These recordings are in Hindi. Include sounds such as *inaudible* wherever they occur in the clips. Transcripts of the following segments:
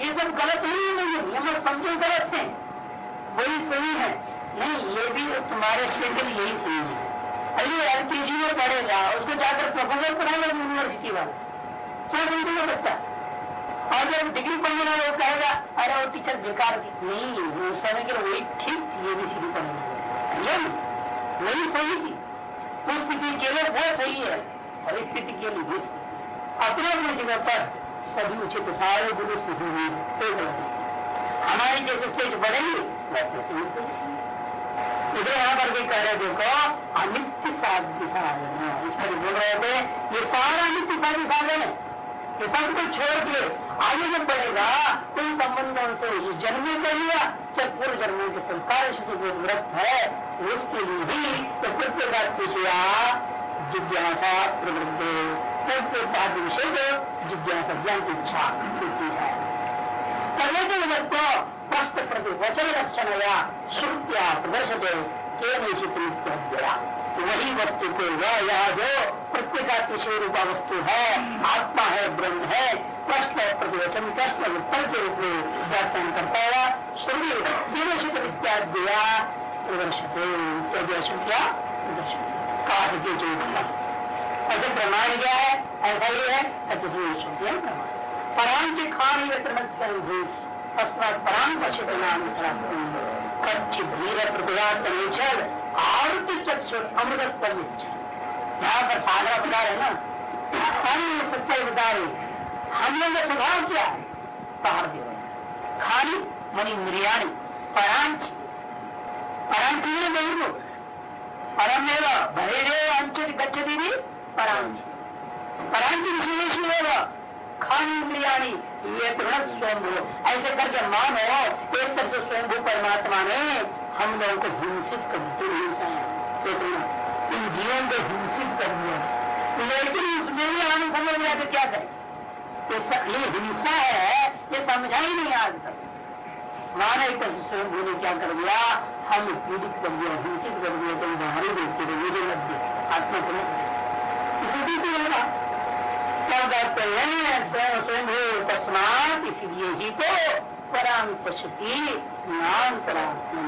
ये सब गलत नहीं है नहीं ये लोग समझो गलत है। वही सही है। नहीं, ये भी तुम्हारे स्टेट के लिए यही सही है। अरे एल के जी में पढ़ेगा, उसको जाकर प्रोफेसर पढ़ाएगा यूनिवर्सिटी वाला। क्या समझेगा बच्चा? और जब डिग्री पढ़ने वाला वो कहेगा, अरे वो टीचर बेकार नहीं, वो समय के वही ठीक थी, ये भी सीधी पढ़ने वही सही थी। उस स्थिति के लिए वो सही है, और इस स्थिति के लिए अपने अपने जगह पर सभी उचित सारे गुरु स्थिति हुई हमारी जैसे स्टेज बढ़ेगी वैसे इधर यहाँ पर भी कह रहे देखो, अनित्य साध्य साधन बोल रहे थे, ये सारा अनित्य साध्य साधन है। ये सबको छोड़ के आगे जब बढ़ेगा कोई संबंधों से इस जन्म में कर लिया जब पूर्व जन्मों के संस्कार जो व्रत है, उसके लिए ही तो प्रत्येक विषया जिज्ञासा प्रवृत्ति। प्रत्येक विषय को जिज्ञासा ज्ञान की इच्छा होती है के प्रश्न प्रति वचन लक्षण या श्रुत्या प्रदर्शते वही वस्तु को वह यह जो प्रत्येकातिशय रूपा वस्तु है आत्मा है ब्रह्म है प्रश्न प्रतिवचन प्रश्न उत्तर के रूप में व्याख्यान करता हुआ श्रुति केवशित इत्याद्या प्रदर्शते प्रदर्शन काश के जो ऐसे प्रमाण क्या है? ऐसा ही है, ऐसे श्रुतियाँ प्रमाण। परांच खान भूत तस्मात पराम पश्चिम नाम कच्चित वीर प्रतिभाचल आरुति चक्षु अमृत यहाँ पर सागरा बता रहे ना? हम सच्चाई बता रहे हम लोग का स्वभाव क्या है। पहाड़ देव खाली, मनी इंद्रियाणी परांच परांच बहिर्मुख परमेव बहिरेव अंचति गच्छति भी विशेष खानी इंद्रियाणी ये दृढ़ स्वयं ऐसे करके मानो, एक तरह से स्वयं परमात्मा ने हम लोगों को हिंसित कर दिया। इन जीवन को हिंसित कर दिया। लेकिन उसमें भी हम समझ गया तो क्या करें? ये हिंसा है, ये समझा ही नहीं आज तक। मानो एक तरह से स्वयं ने क्या कर दिया? हम पीड़ित कर दिया, हिंसित कर दिया तो बाहरी देखते थे मुझे लग गया। आत्मा को गया इसी होगा क्या कहते हैं स्वयं स्वयं तस्मात इसलिए ही तो पराम पशुति नाम परात्म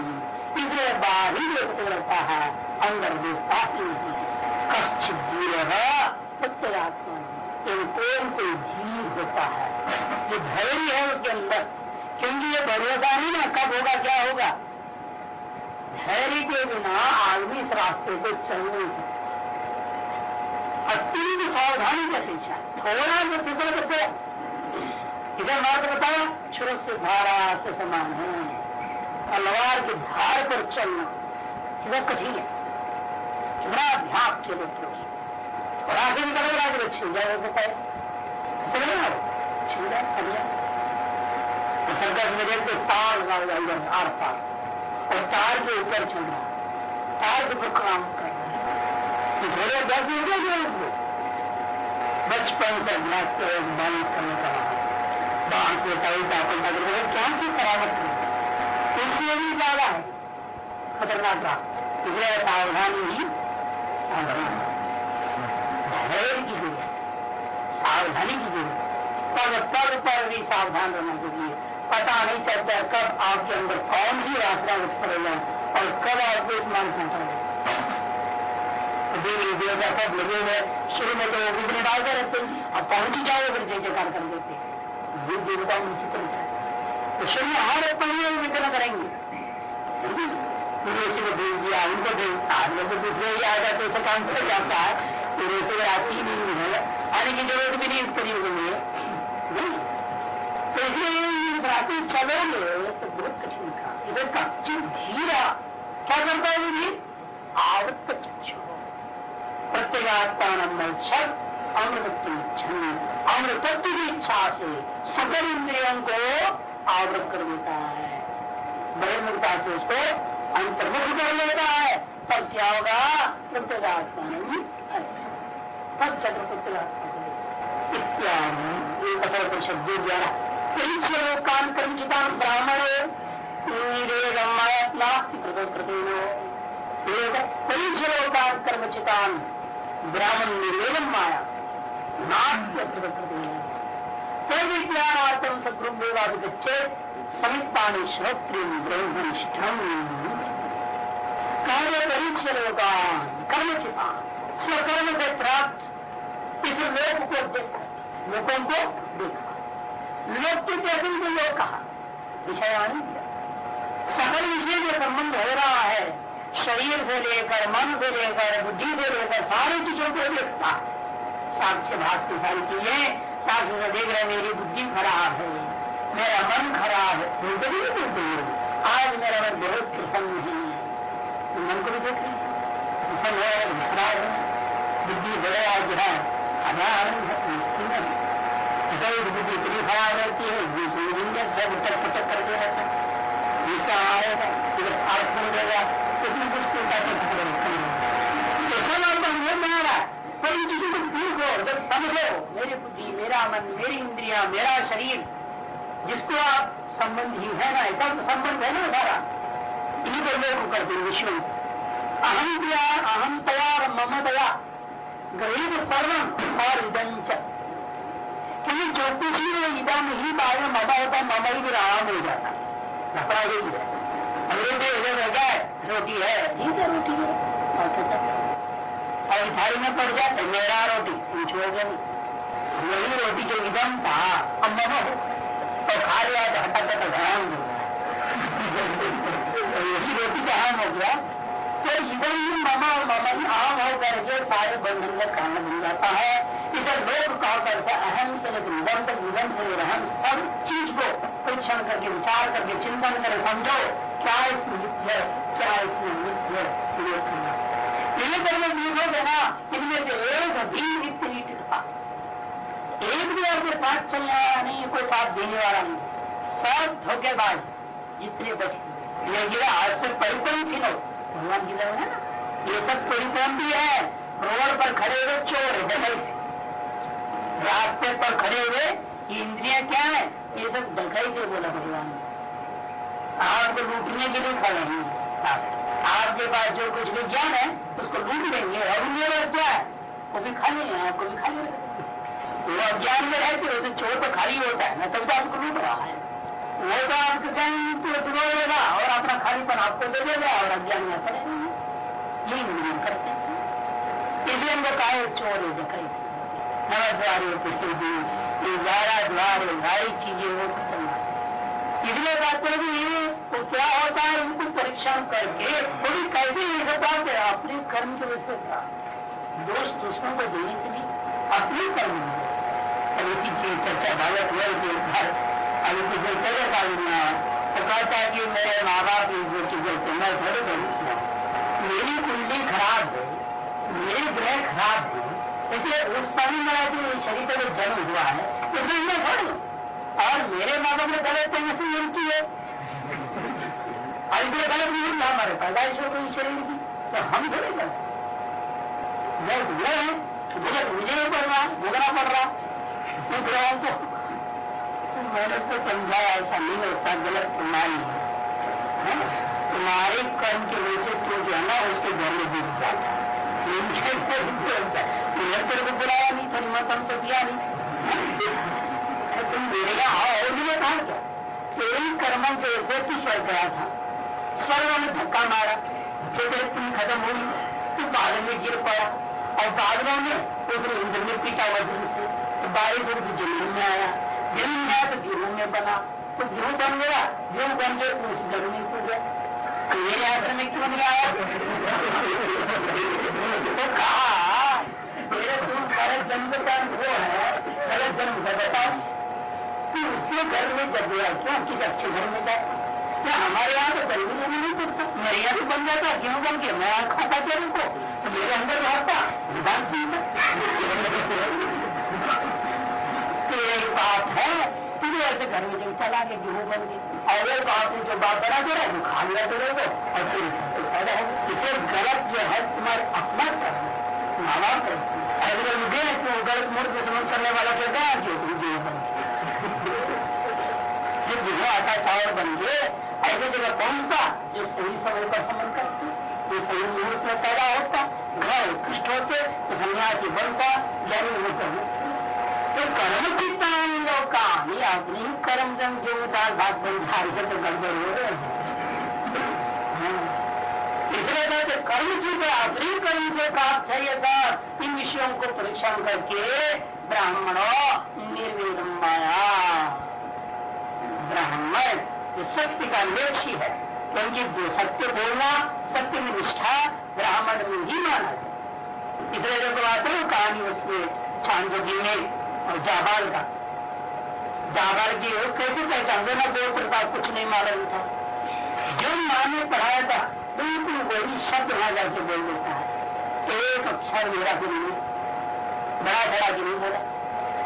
इसलिए बाहरी देखते रहता है अंदर देखता ही। नहीं कश्चित धीर है सत्यात्मा कौन कोई धीर होता है जो धैर्य है। उसके अंदर क्योंकि ये भरोसा नहीं ना कब होगा, क्या होगा? धैर्य के बिना आदमी इस रास्ते को चल नहीं सकता अत्यंत सावधानी का पीछा थोड़ा जो फिसल करते इधर मार्ग बताया से धारा से समान है। तलवार की धार पर चलना इधर कठिन है। कितना अभ्यास के बच्चे और आगे निकल रहा है? छिल जाए बताए छिल जाए छिल जाए सर्कस में तार लगा हुआ इधर आर पार। और तार के ऊपर चलना तार के ऊपर काम थोड़े दस हो गए बचपन से अभ्यास बालिश करने का बाहर से जाते नगर क्या की करावट इसलिए भी ज़्यादा है। खतरनाक का इसलिए सावधानी ही। धैर्य की ज़रूरत सावधानी की ज़रूरत तब तब पर भी सावधान रहना चाहिए पता नहीं चलता कब आपके अंदर कौन सी रास्ता उठ पड़ेगा और कब आपको इस मान पहुँचा देवी देवता सब लगे हुए शुरू में तो विघ्न डालते रहते हैं। अब पहुँच ही जाओ फिर जय जयकार कर देते ये देवता रहता है। तो शुरू में हमारे पहले विघ्न करेंगे। ऋषि को भेज दिया उनको भेज आज लोग तो दूसरे ही आ जाते ऐसा काम कर जाता है। तो ऋषि आती ही नहीं है। आने की ज़रूरत भी नहीं इस करिए में तो इसलिए रात्रि चलोगे। तो बहुत कठिन था इधर का धीरा। क्या करता है आवृत्त चक्षु प्रत्येगात्मान छत अमृत अमृतत्व की इच्छा से सकल इंद्रियों को आवृत कर देता है। बहिर्मुखता से उसको अंतर्मुख कर लेता है। तब क्या होगा प्रत्येगात्मा तब चक्र इत्यादि। शब्द द्वारा कान कर्मचिता ब्राह्मण नास्ती प्रकृति परीक्षलोकान कर्मचितान ब्राह्मण निर्वेदन माया। नाट्य प्रकृति विज्ञानार्थम सदृभो चेत समित पानी श्रोत्रिय ब्रह्मनिष्ठम। कार्य परीक्ष लोकान कर्म छिपा स्वकर्म से प्राप्त इस लोक को देखा। लोगों को देखा। लोक के कैसे लोग कहा विषय विषयाणी। सकल विषय जो संबंध हो रहा है। शरीर से लेकर, मन को लेकर, बुद्धि को लेकर, सारी चीज़ों को देखता साक्ष्य से सारी चीज़ें, साक्ष्य से देख रहे मेरी बुद्धि खराब है, मेरा मन खराब है। बोलते भी नहीं बोलते आज मेरा मन बहुत प्रसन्न है। तो मन को भी देख रहे प्रसन्न है खराब है। बुद्धि बड़े आज है। बुद्धि इतनी खराब रहती है सब उत्तर पटक करके रहता है। जिसका आएगा अर्थ हो? जाएगा। उसमें कुछ उल्टा तो सब आपका नियम बना रहा है पर इन चीज़ों को देखो जब समझो मेरी बुद्धि मेरा मन मेरी इंद्रिया मेरा शरीर जिसको आप संबंध ही है ना ऐसा संबंध है ना सारा इन्हीं पर लोग करते हैं विश्व अहम दिया अहम तया और मम दया गरीब सर्वम और इदंच क्योंकि जो कुछ ही वो इदम ही बाद में ममा होता है। ममा ही भी आराम हो जाता लफड़ा यही है रह रोटी है। ठीक है रोटी है। और थाली में पड़ जाए तो मेरा रोटी पूछोगे नहीं। वही रोटी जो इदम था अब मनो तो खा लिया तो हटा कर ध्यान हो गया यही रोटी का आम हो गया। तो इधर ही मामा और मामा ही आम हो करके सारे बंधन का कारण बन जाता है। इधर लोग कहा करते अहम से लेकर निबंध तक निबंध से अहम सब चीज़ को परीक्षण करके विचार करके चिंतन कर समझो। इसमें नित्य है क्या इसमें नित्य है ये करके देखोगे इनमें से एक भी नहीं था एक भी आपके साथ चलने वाला नहीं कोई साथ देने वाला नहीं सब धोखेबाज जितने बचे ये गिरा आज से परिपूर्ण थी लोग भगवान गिरा है ना ये सब परिपूर्ण भी है रोड पर खड़े हुए चोर डकैत रास्ते पर खड़े हुए इंद्रिया क्या है? ये सब डकैत बोला भगवान। आपको लूटने के लिए खड़े हैं। आपके पास जो कुछ विज्ञान है, उसको लूट लेंगे। और क्या है? वो भी खाली है, आपको भी खाली वो अज्ञान में रहते वैसे चोर तो खाली होता है। ना तब तो आपको लूट रहा है। वो तो आपको कहीं डुबोएगा और अपना खालीपन आपको दे देगा और अज्ञान में करेगा यही निर्माण करते हैं। इसलिए हमको कहा चोर है नवद्वार ग्यारह द्वार सारी चीज़ें वो इसलिए बात कि तो क्या होता है, उनको परीक्षण करके थोड़ी कैसे ये होता है अपने कर्म की वजह से था। दोष दूसरों को देने के लिए, अपने कर्म अब इसी चीज़ चर्चा बालक हुआ कि घर। अब इसी जो चले कालना तो कहता है कि मेरे माँ बाप जो चीज़ें थे मैं थोड़े बहुत मेरी कुंडली खराब है। मेरी ग्रह खराब है। इसलिए उस समय मेरा जो शरीर का जो जन्म हुआ है, उसमें मैं थोड़ी और मेरे माँ बाप ने गलत तरीके से मिलती है। ऐसे गलत नहीं था हमारे पैदाइश हो गई शरीर की तो हम थोड़े गलत गलत वो है मुझे मुझे नहीं पड़ रहा, भोगना पड़ रहा। क्यों ग्रहों को तो मैंने तो समझाया, ऐसा नहीं होता गलत है। तुम्हारे कर्म की से तो जो है ना उसके घर में डूब जाता तेरे को बुलाया नहीं था निमंत्रण तो दिया नहीं। तुम मेरे और कहा क्या तेरी कर्मों के से तू स्वर्ग गया था। स्वर्ग ने धक्का मारा फिर तुम खत्म हुई तू बादल में गिर पड़ा, और बादलों में उसने इंद्र में पीटा वज्र से। तो बारिश तो ज़मीन में आया। ज़मीन में आया तो गेहूँ में बना। तो गेहूँ बन गया गेहूँ बन गया तो उस ज़मीन कूद गया। मेरे आश्रम में क्यों नहीं आया? *laughs* तो कहा, मेरे तुम गलत जन्म का वो है गलत जन्म का बताओ। कि उसके घर में जब गया क्यों किस अच्छे घर में जाए क्या हमारे यहाँ तो में नहीं करता मेरे यहाँ भी बन जाता, क्यों बन के मैं खाता क्या उनको। तो मेरे अंदर रहता सिंह तो यही बात है फिर ऐसे घर में जब चला के गेहूँ बन गई। और वो बात जो बात बना दे रहा है, वो खा लिया तो लोगों और फिर फ़ायदा है। इसे गलत जो है, तुम्हारे अपना करना माँ बाप अगर मुझे तो गलत मूर्ख समझ करने वाला कहता है कि गेहूँ बन विधवा आता टावर बन गए, ऐसे जगह पहुँचता जो सही समय का समझ करते? जो सही मुहूर्त में पैदा होता, घर उत्कृष्ट होते तो सन्यासी बनता ज्ञानी होता तो कर्म कितना कहानी अपनी ही कर्म जम जो उदार भाग बंधार से तो गड़बड़ हो रहे हाँ। इसलिए कहते कर्म चीज़ अपनी कर्म से प्राप्त है इन विषयों को परीक्षण करके ब्राह्मणों निर्वेदम माया ब्राह्मण जो सत्य का लेक्षी है। क्योंकि सत्य बोलना, सत्य में निष्ठा ब्राह्मण में ही माना जाए इसलिए जो बात है, कहानी उसमें छांदोगी में और जाबाल का। जाबाल की कैसे पहचान देना गोत्र का कुछ नहीं मालूम था। जो माँ ने पढ़ाया था, बिल्कुल वही शब्द वहाँ जाके बोल देता है। एक अक्षर मेरा भी नहीं बड़ा चढ़ा के बोला।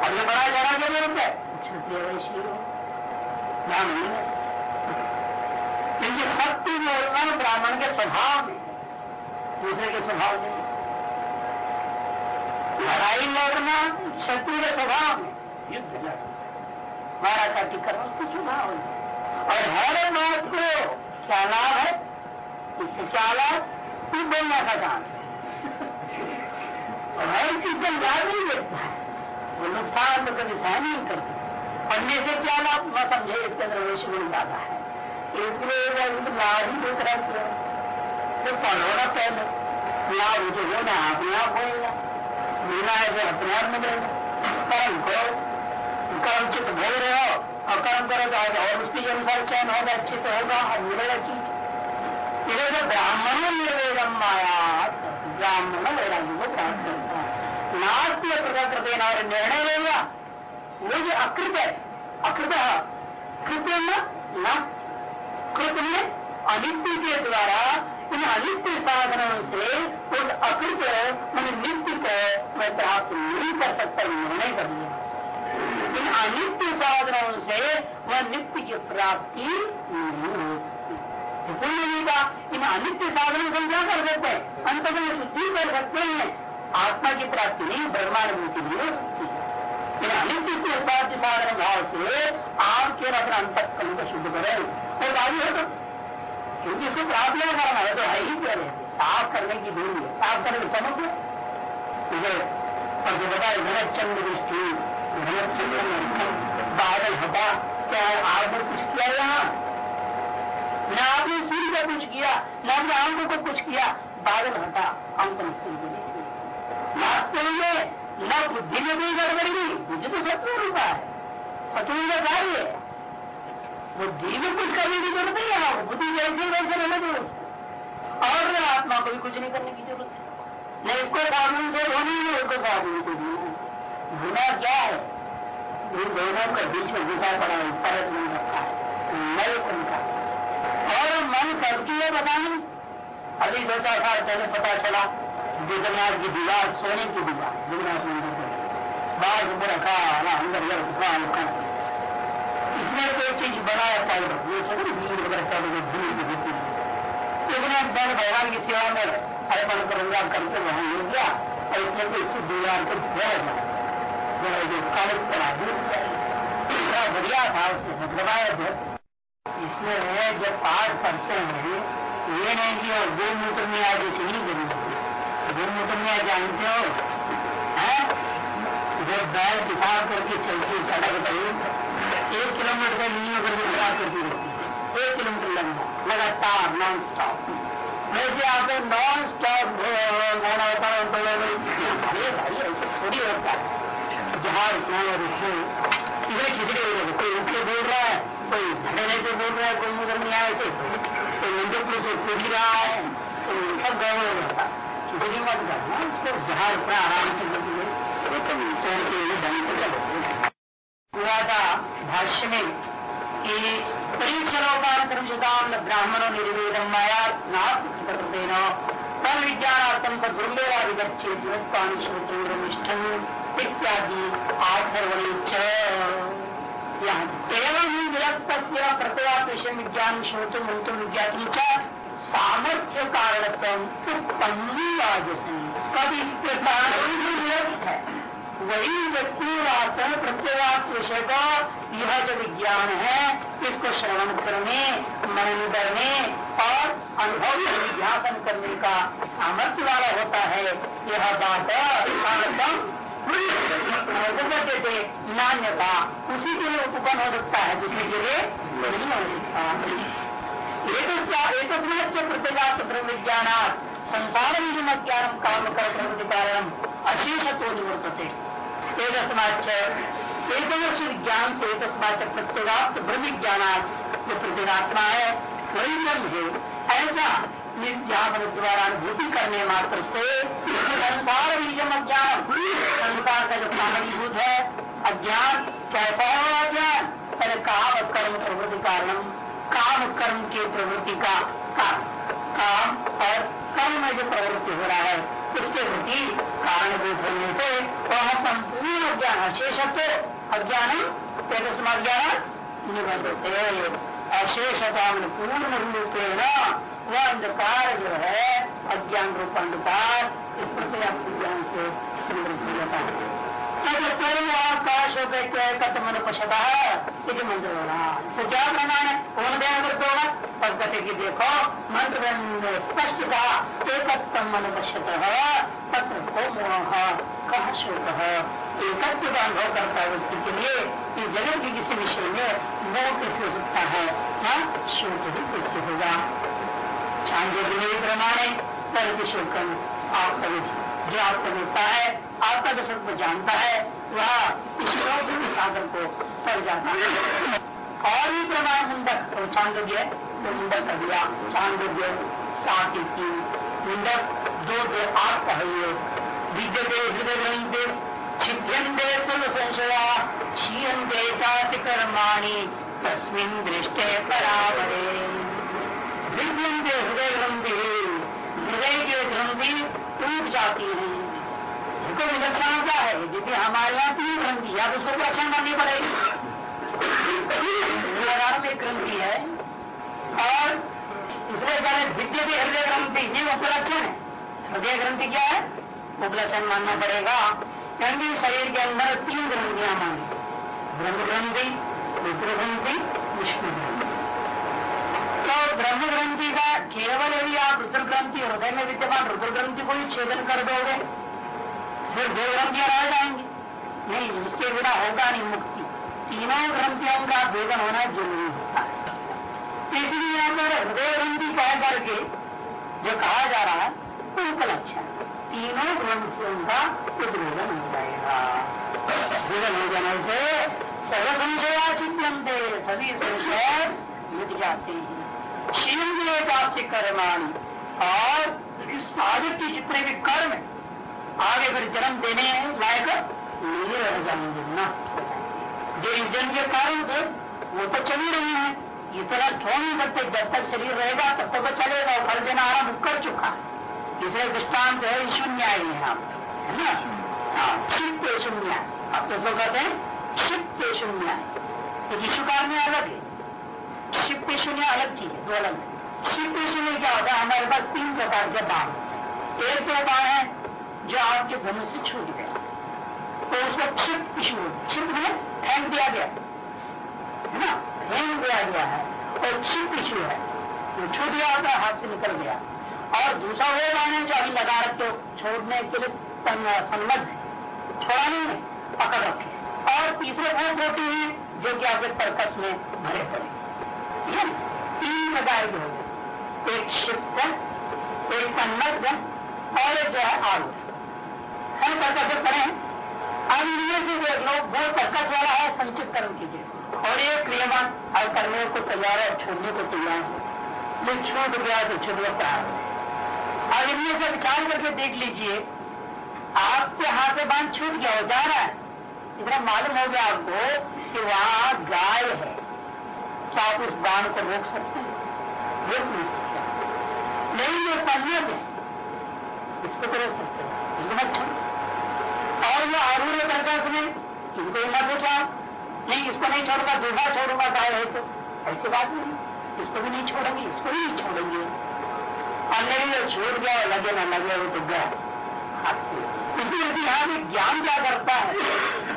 और जो बड़ा चढ़ा के बोलता है? क्षत्रिय वैश्य हो। ब्राह्मण नहीं है। क्योंकि सत्य बोलना ब्राह्मण के स्वभाव में दूसरे के स्वभाव में लड़ाई लड़ना शत्रु के स्वभाव में युद्ध लड़ना। मारा काटी करना उसका स्वभाव है और हर बात को क्या लाभ है? इससे क्या लाभ? तू बोलना का काम और हर चीज़ का लाभ नहीं है, वो नुकसान तो कभी सहन नहीं करते। पढ़ने से क्या लाभ न समझे? इसके अंदर वैश्य मिल जाता है। इसलिए लाभ ही देख रहे तो पढ़ो ना पहले? लाभ जो होना अपने आप होगा मिला है जो अपने आप मिलेगा। कर्म करो। कर्म चित्त भोग रहे हो और कर्म करो तो और उसके अनुसार चयन होगा चित्त होगा और मिलेगा चीज़। इधर तो ब्राह्मण निर्वेदम माया ब्राह्मण वैराग्य को प्राप्त करता है। नास्ती प्रकृत देना और निर्णय लेगा। वो जो अकृत है अकृत कृत्य न कृत में अनित्य के द्वारा, इन अनित्य साधनों से उस अकृत मैंने नित्य को मैं प्राप्त नहीं कर सकता निर्णय कर लिया इन अनित्य साधनों से वह नित्य की प्राप्ति नहीं हो सकती। पुण्य का इन अनित्य साधनों से क्या कर सकते हैं? अंत में शुद्धि कर सकते हैं। आत्मा की प्राप्ति नहीं, ब्रह्मांड की नहीं हो सकती। इन अनित्य साधन भाव से आप केवल अपना अंतकरण को शुद्ध करें और आगे है तो क्योंकि इसको प्राप्त करना है तो है ही क्या साफ़ करने की दूरी है साफ़ करने चमक है और जो बताए चंद्र दृष्टि बादल हटा क्या आपने कुछ किया यहाँ न आपने सूर्य का कुछ किया न आपने आँखों को कुछ किया बादल हटा अंक वास्तव में न बुद्धि में कोई गड़बड़ी नहीं बुद्धि तो शत्रु रूपा है। शत्रु का कार्य है। बुद्धि में कुछ करने की ज़रूरत नहीं है बुद्धि वैसे वैसे रहने दो। और आत्मा को भी कुछ नहीं करने की ज़रूरत है। न इसको कानून से होनी है उसको कानून से होनी गुना क्या है? इन दोनों के बीच में घुसा पड़ा है, फ़र्क नहीं रखा है। नए उनका और मन करती है पता नहीं अभी दो चार साल पहले पता चला, जगन्नाथ की दीवार सोने की दीवार। बाहर से पूरा खा अंदर इसमें कोई चीज़ बनाया पाउडर ये इतना बल भगवान की सेवा में अर्पण करूँगा करके वहाँ मिल गया और इसमें तो इसकी दीवार को बढ़िया था उसने मतलब इसमें है, जब पाठ करते हैं, ये नहीं कि और गोमूत्र में आज जैसे नहीं ज़रूरी गोमूत्र में जानते हो है जब बैल किताब करके चलती सड़क पर एक किलोमीटर का नींव करके खराब करती रहती है, एक किलोमीटर लंबा लगातार नॉन स्टॉप वैसे आपको नॉन स्टॉप होना होता है तो भाई थोड़ी होता है। जहाँ इतना और इसमें इधर खिचड़ी हो जाए कोई उठ बोल रहा है, कोई खड़े रह के बोल रहा है, कोई मुझे नहीं आए थे कोई मंदिर पुलिस कूद रहा है सब गड़बड़ हो। खिचड़ी मत करना उसको जहाँ इतना आराम से हुआ था भाष्य में कि परीक्षणोपान ब्राह्मणों निर्वेदम माया नात्न तम विज्ञानार्थम स दुर्मेराधिगछेद श्रोत्रनिष्ठन इत्यादि आधर्वणी एवं ही। विरक्त प्रत्येक विषय विज्ञान श्रोत्र मंत्र विज्ञातम सामर्थ्य कारणतम कारणत्व उत्पन्न कभी इस प्रकार विरक्त है। वही व्यक्ति वास्तव प्रत्येगात्म विषय का यह जो विज्ञान है इसको श्रवण करने मनन करने और अनुभव ध्यान करने का सामर्थ्य वाला होता है। यह बात कहते थे मान्यता। उसी के लिए उपकरण हो सकता है दूसरे के लिए नहीं हो सकता। एक प्रतिजात ब्रह्म विज्ञान संसार में ज्ञान काम कर प्रवृत्ति कारण अशेषत्व निवर्तते। एक एक ज्ञान से एक प्रत्येगात्म ब्रह्म विज्ञान जो प्रतिगात्मा है। वही ब्रह्म है ऐसा ज्ञान द्वारा अनुभूति करने मात्र से संसार बीजम अज्ञान संसार का जो कारणीभूत है अज्ञान कैसा है अज्ञान पहले कर्म प्रवृत्ति कारण काम कर्म की प्रवृत्ति का कारण। काम और कर्म में जो प्रवृत्ति हो रहा है, उसके प्रति कारणभूत होने से वह संपूर्ण अज्ञान, अशेषत्व अज्ञान तेजस्म अज्ञान निबद्धते अशेषता पूर्ण रूपेण वह अंधकार जो है, अज्ञान रूप अंधकार इस प्रकार ज्ञान से निवृत्त हो जाता है। आकाश कथम अनुपशता है? मंत्र हो रहा तो क्या प्रमाण है कौन करते होगा पर कहते कि देखो मंत्र स्पष्ट कहा एकत्म अनुपश्यत तत्र को मोह कहा शोक एकत्व का अनुभव करता है व्यक्ति के लिए कि जगत के किसी विषय में मोह कैसे हो सकता है हाँ शोक ही कैसे होगा छांदे के लिए प्रमाण है पर शोकम आपका जो आपको मिलता है, आपका जो सत्य जानता है, वह साधन को कर जाता है। और भी प्रमाण मुंडक तो चांदोग्य तो मुंडक कर दिया। चांदोग्य सात मुंडक दो दो आठ कहिए विद्यते हृदय ग्रंथे छिद्यंते सर्व संशया क्षीयते चाति कर्माणी तस्मिन दृष्टे परावरे। विद्यंते हृदय ग्रंथि हृदय की ग्रंथि टूट जाती है। इसको विलक्षण क्या है? यदि हमारे यहाँ तीन ग्रंथि या तो उसको विलक्षण करनी पड़ेगी। ग्रंथि है, और इसलिए कह विद्य के हृदय ग्रंथि, ये उपलक्षण है। हृदय ग्रंथि क्या है? उपलक्षण मानना पड़ेगा। क्योंकि शरीर के अंदर तीन ग्रंथियाँ मानी ब्रह्म ग्रंथि रुद्र ग्रंथि विष्णु ग्रंथि। तो ब्रह्म ग्रंथि का केवल यदि आप रुद्र ग्रंथि हृदय में विद्यमान रुद्र ग्रंथि को ही छेदन कर दोगे, फिर दो ग्रंथियाँ रह जाएँगी। नहीं, उसके बिना होगा नहीं मुक्ति। तीनों ग्रंथियों का भेदन होना ज़रूरी होता है। इसलिए यहाँ पर हृदय ग्रंथि कह करके जो कहा जा रहा है वो उपलक्षण तीनों ग्रंथियों का उद्भेदन हो जाएगा। भेदन हो जाने से सर्व संशया चिंतन सभी संशय मिट जाते हैं। क्षीण से कर्माणी। और साधक की जितने भी कर्म, आगे फिर जन्म देने लायक नहीं रह जाएँगे नष्ट हो जो इस जन्म के कारण थे, वो तो चल ही रहे हैं। इतना छोड़ नहीं सकते जब तक शरीर रहेगा, तब तक तो चलेगा फल देना आरंभ कर चुका है। इसलिए दृष्टांत है शून्य है यहाँ है ना? हाँ क्षिप्त शून्य अब तो कहते हैं क्षिप्त शून्य तो विश्व में अलग है। शिव शून्य अलग चीज़ है, दो अलग शिव शून्य क्या होता है, हमारे पास तीन प्रकार के बाण एक तो बाण है जो आपके धनु से छूट गया। तो उसको क्षिप क्षिप में फेंक दिया गया। है ना? फेंक दिया गया है और क्षिप पिशु है। वो छूट गया होता हाथ से निकल गया। और दूसरा वो बाण है जो अभी लगा रखते हो, छोड़ने के लिए सम्मत है। छोड़ा नहीं है, पकड़ रखे। और तीसरे वो प्रोटी है जो कि आपके पर्कस में भरे पड़े। तीन प्रकार के हो। एक शिफ्ट एक सम्मत और एक जो है आलू। हम कैसे करें। अब से देख लो वो कर्कश वाला है, संचित कर्म कीजिए। और ये क्रियमान और करने को तैयार है छोड़ने को तैयार है। जो छूट गया तो छूट है। और इनमें से विचार करके देख लीजिए, आपके हाथ से बाँध छूट गया हो जा रहा है। इतना मालूम हो गया आपको कि वहाँ गाय है। आप उस बाण को रोक सकते हैं? रोक नहीं सकते। नहीं, ये संयम है। इसको तो रोक सकते हैं। इसको मत और वो आरूढ़ करता उसने इनको न पूछा नहीं, इसको नहीं छोड़ूँगा, दूसरा छोड़ूँगा गाय है तो ऐसी बात नहीं। इसको भी नहीं छोड़ेंगे, इसको भी नहीं छोड़ेंगे। और नहीं जो छोड़ गया लगे ना लगे, वो तो गया। इसलिए यहाँ भी ज्ञान क्या करता है?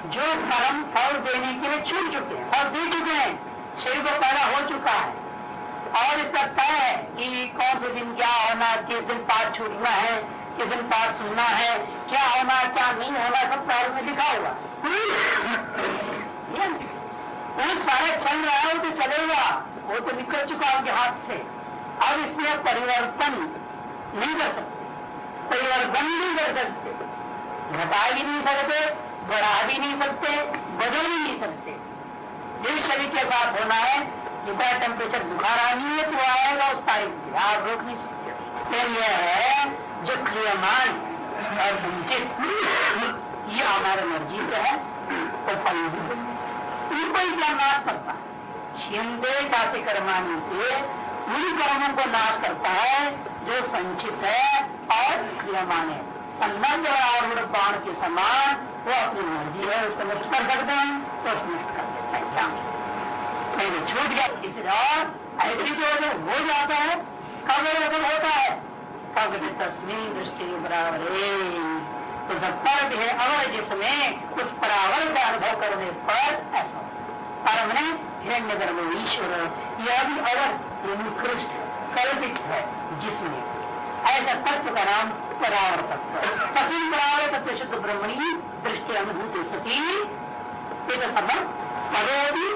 जो कर्म फल देने के लिए छूट चुके हैं, फल दे चुके हैं। शरीर को पैदा हो चुका है। और इसका तय है कि कौन से दिन क्या होना, किस दिन पाठ छूटना है, किस दिन पाठ सुनना है, क्या होना, क्या नहीं होना, सब प्रारूप में लिखा होगा वो सारे चल रहा है तो चलेगा। वो तो निकल चुका आपके हाथ से। अब इसमें परिवर्तन नहीं कर सकते। परिवर्तन नहीं कर सकते। घटा भी नहीं सकते, बढ़ा भी नहीं सकते, बदल भी नहीं सकते। जिस शरीर के साथ होना है जितना टेम्परेचर बुखार आनी है तो आएगा उस तारीख आप रोक नहीं सकते। तो यह है जो क्रियमान और संचित ये हमारे मर्ज़ी पे है ही। क्या नाश करता है। छिंदे जाति कर्मानी से, उन कर्मों को नाश करता है जो संचित है और क्रियमान है। संबंध और बाण के समान वो अपनी मर्ज़ी है, उसको नष्ट कर सकते हैं तो नष्ट देता छूट गया इसलिए और ऐसी जो हो जाता है कब अगर होता है कब तस्वीर दृष्टि बराबर तो जब पर है अवर जिसमें उस परावर का अनुभव करने पर ऐसा परम ने हिरण्य गर्भ ईश्वर यह भी अवर निकृष्ट कल्पित है। जिसमें ऐसा तत्व का नाम परावर तत्व तस्वीर परावर तत्व शुद्ध ब्रह्मणी दृष्टि अनुभूति सती पदो भी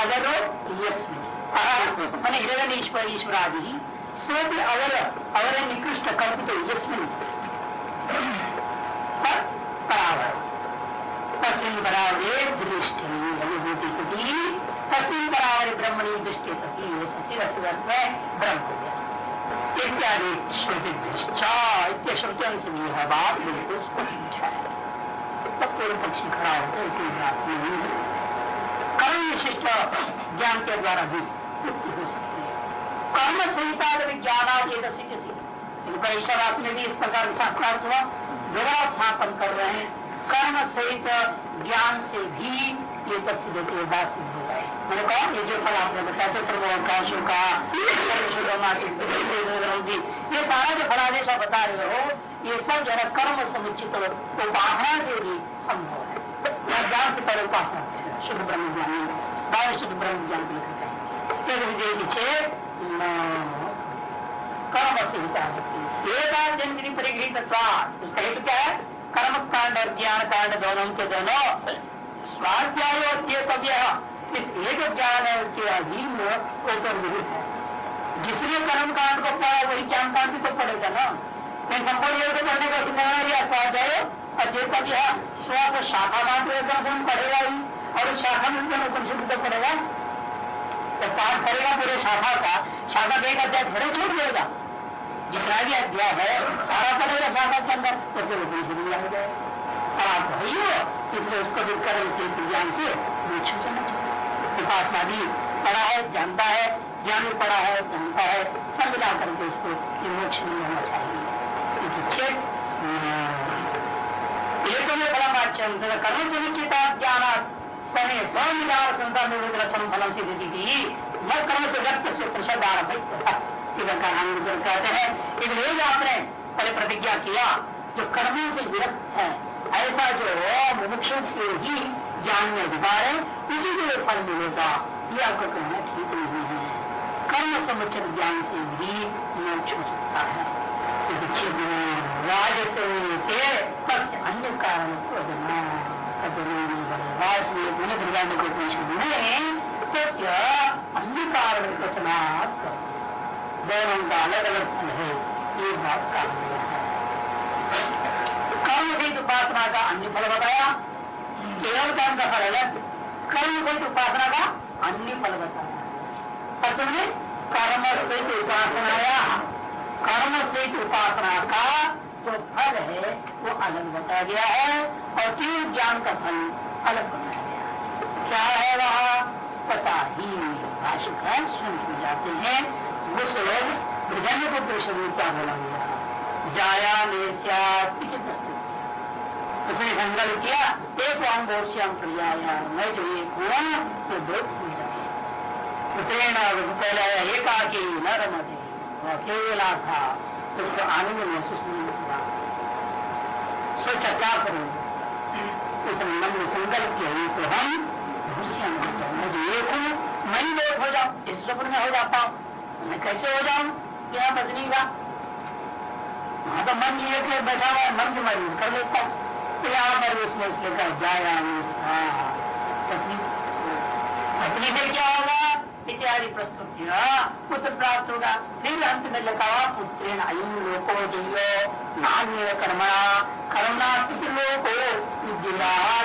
अगरो यस्मिन मैंने हिरण ईश्वर ईश्वर ईश्वरादि। सोपि अवर अवर निकृष्ट कल्पित यस्मिन। बरावरे दृष्टि। अनुभूति सती। तस्मिन बरावर ब्रह्मणी दृष्टि सती। ससी में ब्रह्म हो गया इत्यादि श्रुति इत्या श्रुतियों से यह बात बिल्कुल स्पष्ट। है सब पूर्व पक्षी खड़ा होकर कोई बात नहीं है कर्म विशिष्ट ज्ञान के द्वारा भी हो सकती है। कर्म संहिता विज्ञान इनका ईश्वरास में भी इस प्रकार साक्षात हुआ। विरास्थापन कर रहे हैं। कर्म सहित ज्ञान से भी ये तत्सिद्ध की बात सिद्ध हो जाए मैंने कहा, ये जो फल आपने बताया प्रभुकाशों का, ये सारा जो फलादेश आप बता रहे हो, ये सब जो है कर्म समुचित उपासना से भी संभव है। ज्ञान से पहले उपासना शुद्ध ब्रह्म ज्ञान बारह शुद्ध ब्रह्म ज्ञान के पीछे कर्म संहिता एक जन्मी परिगृहित उसका हेतु क्या है? कर्म कांड और ज्ञान कांड दोनों के दोनों स्वाध्याय और चेतव्य इस एक ज्ञान है उसके अधीन ऊपर निहित है। जिसने कर्म कांड को पढ़ा, वही ज्ञान कांड भी तो पढ़ेगा ना। लेकिन संपूर्ण योग पढ़ने का या स्वाध्याय और चेतव्य स्व को शाखा मात्र पढ़ेगा ही। और शाखा में उपनिषद तो पढ़ेगा तो पाठ करेगा पूरे शाखा का। शाखा का एक अध्याय थोड़े छूट जाएगा जितना भी अध्याय है, सारा पड़ेगा शाखा के अंदर तो फिर उपनिषद भी हो जाएगा। और आप वही हो, इसलिए उसको भी कर्म से ज्ञान से छू जाना चाहिए। उपासना भी पढ़ा है, जानता है, ज्ञान भी पढ़ा है, जानता है सब मिला करके उसको मोक्ष नहीं होना चाहिए। चेक एक में बड़ा वाच्यम कर्म से निश्चित ज्ञान समय स्वविचार संसार लक्षण फलम से की न कर्म से व्यक्त से प्रसाद आरभ कहते हैं इसलिए आपने पहले प्रतिज्ञा किया, जो कर्मों से विरक्त है, ऐसा जो मुमुक्षु के ही ज्ञान में अधिकार है, उसी के लिए फल मिलेगा। ये आपका कहना ठीक नहीं है। कर्म समुचित ज्ञान से भी मोक्ष हो सकता है। राज से अन्य कारण को मैंने दुर्गा में कोई पूछ नहीं तो अन्य कारण रचना दोनों का अलग अलग फल है ये बात का कर्म सहित उपासना का अन्य फल बताया। केवल कर्म का फल अलग कर्म सहित उपासना का अन्य फल बताया। और तुमने कर्म सहित उपासनाया कर्म सहित उपासना का जो फल है, वो अलग बताया गया है। और तीन ज्ञान का फल? अलग बताया गया क्या है वह? पता ही भाषिक है स्वयं समझाते हैं। उस ब्रजन्य को कृष्ण क्या बोला गया जाया ने उसने संकल्प किया, एक अहम श्याम प्रिया मैं जो एक हूँ तो दो पहले एकाकी न रमते वो अकेला था, उसको आनंद महसूस नहीं हुआ। सोचा क्या करूँ? उसने मन में संकल्प के तो हम भविष्य मुझे एक हूँ मैं ही हो जाऊँ इस स्वप्न में हो जाता हूँ मैं कैसे हो जाऊँ क्या बदली का हाँ तो मन एक है बैठा हुआ मन की मर्ज़ी कर लेता तो यहाँ पर उसमें इसलिए जाया पत्नी पत्नी से क्या होगा? इत्यादि प्रस्तुत पुत्र प्राप्त होगा। फिर अंत में लिखा हुआ पुत्र अयु लोको जयो, नान्य कर्मणा कर्मणा पितृलोक हो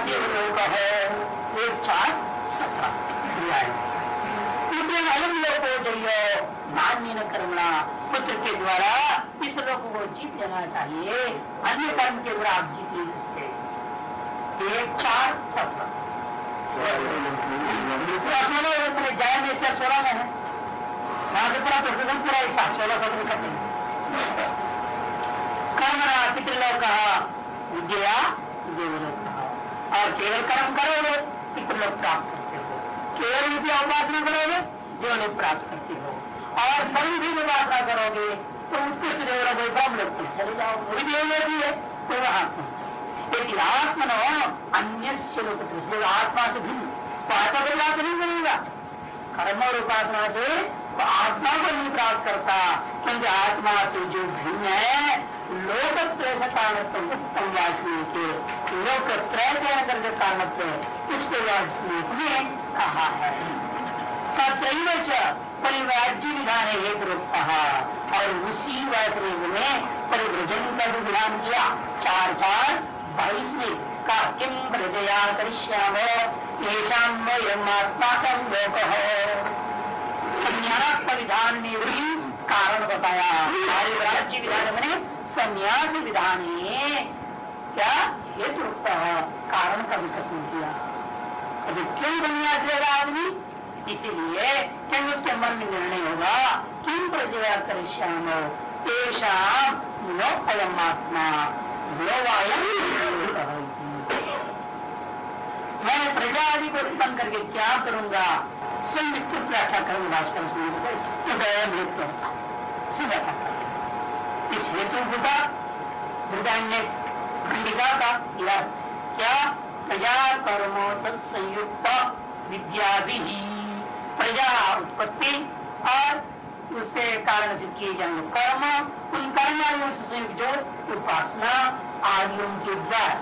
देवलोक है। एक चार सत्रह पुत्र अयम लोको जयो, नान्य कर्मणा, पुत्र के द्वारा इस लोक को जीत लेना चाहिए। अन्य कर्म के द्वारा आप जीत नहीं सकते। एक चार सत्रह। सोलह मैंने जय में से सोलह में है वहाँ से पूरा प्रसन्न पूरा एक साथ सोलह सत्र करते हैं कर्म पितृलोक कहा विद्या देवलोक कहा और केवल कर्म करोगे पितृलोक प्राप्त करते हो केवल विद्या उपासना करोगे देवलोक प्राप्त करते हो। और बड़ी भी उपासना करोगे तो उसके देवलोक ब्रह्म लोग चले जाओ। वो भी देवलोक है तो वहाँ यदि आत्मनो अन्य लोग आत्मा से भिन्न। तो आत्मा को प्राप्त नहीं करेगा। कर्म और उपासना से तो आत्मा को नहीं प्राप्त करता। क्योंकि आत्मा से जो भिन्न है लोक वासनी के लोक त्रय के जो कारणत्व उसको कहा है। परिव्राज्य विधान एक रूप कहा और उसी वासनीक में परिव्रजन का भी विधान किया, चार चार विधान में भी कारण बताया हमारे राज्य विधान मैंने संन्यास विधान क्या हेतु कारण का भी कथन किया अभी क्यों संन्यास लेगा आदमी इसीलिए क्यों उसके मन में निर्णय होगा? किम प्रजया करिष्याम तेषाम नो अयम आत्मा। मैं प्रजा आदि को उत्पन्न करके क्या करूँगा? स्वयं विस्तृत व्याख्या करूँगा व्याख्या इस हेतु बुता वृदान्य खंडिका का क्या। प्रजा कर्मो तत्संयुक्त विद्या भी प्रजा उत्पत्ति और उससे कारण से किए जाएँगे कर्म उन कर्म से संयुक्त जो उपासना आदियों के द्वारा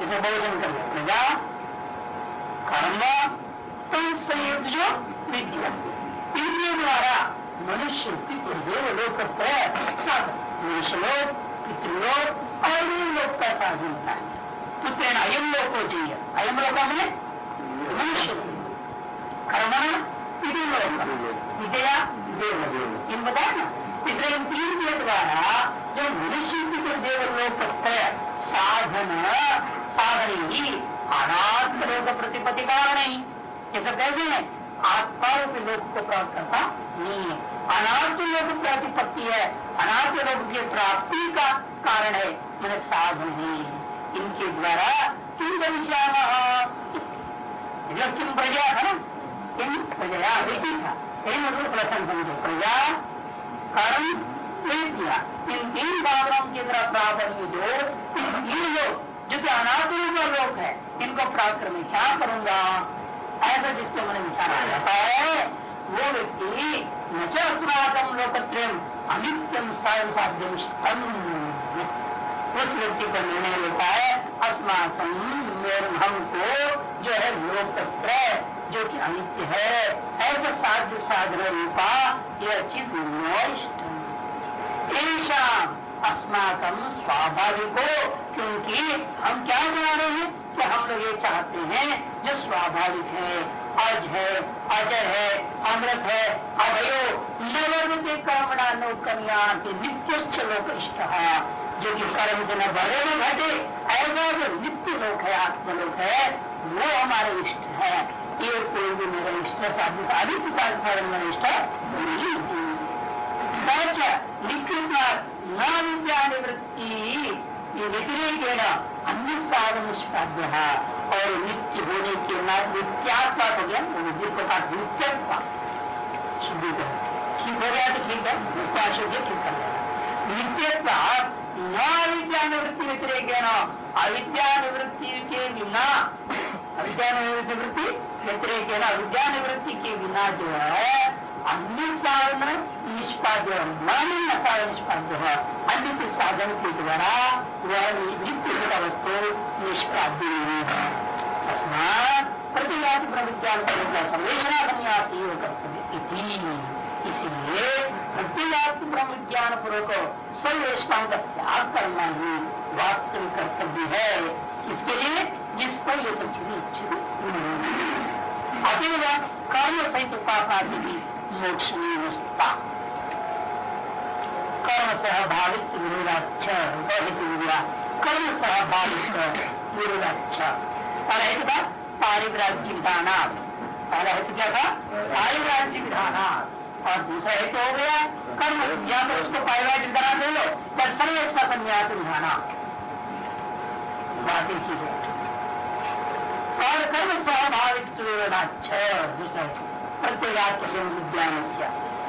जैसे भोजन कर प्रजा कर्म उन संयुक्त जो विद्या इनके द्वारा मनुष्य पितृदेव लोक मनुष्य लोक पितृलोक और लोक का साधन है पुत्र अयम लोक को चाहिए। अयम लोक में मनुष्य। कर्म विद्या इन बताया ना? इसलिए इन तीन के द्वारा जो मनुष्य की देवलोक साधन साधन ही अनात्म लोक प्रतिपत्ति कारण ही। जैसे कहते हैं, आत्मा रूपी लोक को प्राप्त करता नहीं है। अनाथ लोक प्रतिपत्ति है अनाथ लोक की प्राप्ति का कारण है मैंने साधन है। इनके द्वारा किम गमिष्याम किम प्रजा है ना किम प्रजया वही था यही मतलब प्रश्न समझो प्रजा कर्म किया इन तीन भावनाओं के द्वारा प्राप्त जो, ये लोग जो कि अनाथ का लोग है, इनको प्राप्त मैं क्या करूँगा। ऐसा जिसके मन विचार जाता है, वो व्यक्ति न अस्माकम लोकत्रम अनित्यम साय साध्यम उस व्यक्ति को निर्णय लेता है अस्माकम हमको जो है लोकत्र जो कि अनित्य है। ऐसा साध्य साधन रूपा यह चीज़ नष्ट ऐसा अस्माकम स्वाभाविक, क्योंकि हम क्या चाह रहे हैं? कि हम लोग ये चाहते हैं, जो स्वाभाविक है, अज है, अजर है, अमृत है, अभयो नवर्त कर्मणा नो कन्या के नित्य लोक इष्ट जो कि कर्म से न बढ़े न घटे, ऐसा जो नित्य लोक है, आत्मलोक है, वो हमारे इष्ट है। ये कोई भी इष्ट साधु अधिक साधन मेरा इष्ट नहीं सच न व्यतिरेक अन्य साधन निष्पाद्य और नित्य होने के न नित्यात्मा हो गया? नित्य का नित्यत्व शुद्धि ठीक हो गया तो ठीक है उसको अशुद्ध ठीक कर लेगा नित्यत्व न अविद्या निवृत्ति व्यतिरेक अविद्या निवृत्ति के बिना, अविद्या निवृत्ति व्यतिरेक अविद्या निवृत्ति के बिना जो है अन्य साधन निष्पाद्य मन निष्पाद्य है। अन्य साधन के द्वारा वह नित्य वस्तु निष्पाद्य नहीं है। तस्मात प्रतिवाद प्रविज्ञान का संवेशना संन्यास कर्तव्य इसलिए प्रतिवाद प्रविज्ञान पूर्वक सर्वेशताओं का त्याग करना ही वास्तविक कर्तव्य है। इसके लिए जिस पर ये सब चीज़ें इच्छित अतिव कर्म सहित उपासना की भी मोक्ष निष्ठा कर्म सहभावित विरोधाक्ष कर्म सहभावित विरोधाक्ष और एक था पारिव्राज्य विधानात् पहला हेतु क्या था? पारिव्राज्य विधानात् और दूसरा हेतु हो गया कर्म या तो उसको पारिव्राज्य विधान दे लो। या सर्वेश का संन्यास विधाना बात एक ही है। और कर्म स्वाभाविक दूसरा प्रत्येगात्म विज्ञान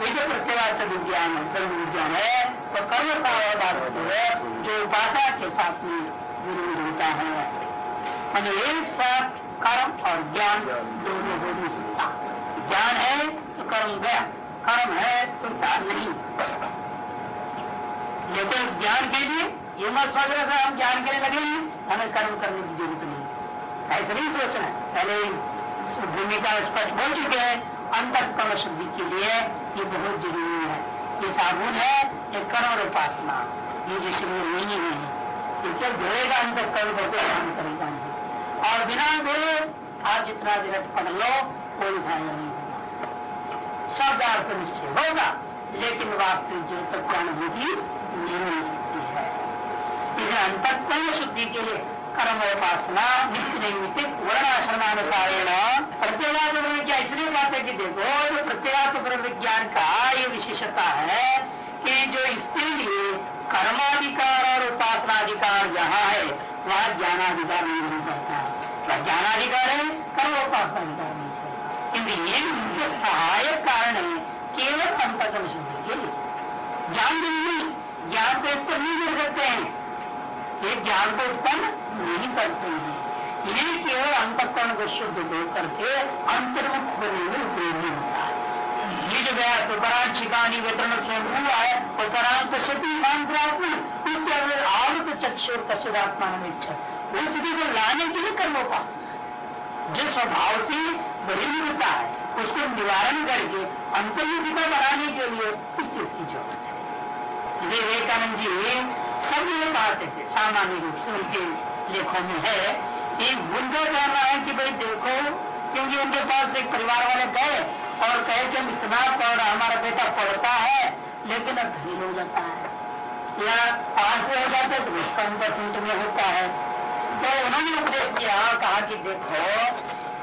ये जो प्रत्येगात्म विज्ञान कर्म विज्ञान है वो कर्म स्वाभाविक है, जो उपासना के साथ में विरोध होता है। मैंने एक साथ कर्म और ज्ञान दोनों हो नहीं सकता। ज्ञान है तो कर्म गया। कर्म है तो ज्ञान नहीं। लेकिन ज्ञान के लिए, ये मत सोच रहे हम ज्ञान के लिए लगे हमें कर्म करने की ज़रूरत ऐसे नहीं सोचना पहले भूमिका स्पष्ट बोल चुके हैं अंतकर्म शुद्धि के लिए ये बहुत ज़रूरी है। ये साबुन है, ये कर्म उपासना। ये जो शरीर नहीं है, ये क्या धोएगा अंतकर्म को कोई काम करेगा नहीं। और बिना धोए आप जितना विरत पढ़ लो, कोई फ़ायदा नहीं होगा। शब्द अर्थ निश्चय होगा, लेकिन वास्तविक जो तक अनुभूति नहीं मिल सकती है। इसे अंतकर्म शुद्धि के लिए कर्म उपासना नित्य वर्णाश्रमानुसारेण प्रत्येगात क्या इसलिए बात है कि देखो, जो प्रत्येगात विज्ञान का ये विशेषता है कि जो इसके लिए कर्माधिकार और उपासनाधिकार जहाँ है, वहाँ ज्ञानाधिकार नहीं हो सकता। क्या ज्ञानाधिकार है? कर्म उपासनाधिकार नहीं उनके सहायक कारण है केवल अंतर्गम शुद्धि के लिए। ज्ञान नहीं, ज्ञान को इस पर नहीं कर सकते हैं। ये ज्ञान को उत्पन्न नहीं करते हैं। ये केवल अंतकरण को शुद्ध दे करके अंतर्मुख होने में उपयोगी होता है। ये जो गया तो परान छिकानी वितरण स्वयं हुआ है वो परान पश्यती मंत्रात्मा उसके आवृत चक्षुर कशुरात्मा में इच्छा। उस स्थिति को लाने के लिए कर्मोपासना जो स्वभाव से बहिर्भूता है, उसको निवारण करके अंतर्मुखिता बनाने के लिए इस चीज़ की ज़रूरत है। विवेकानंद जी सब ये बात है सामान्य रूप से उनके लेखों में है। एक उनका कहना है कि भाई देखो क्योंकि उनके पास एक परिवार वाले गए और कहे कि हम इतना पढ़ हमारा बेटा पढ़ता है, लेकिन अब फेल हो जाता है। या पास हो जाते तो उसका परसेंट में होता है। तो उन्होंने उपदेश दिया, कहा कि देखो,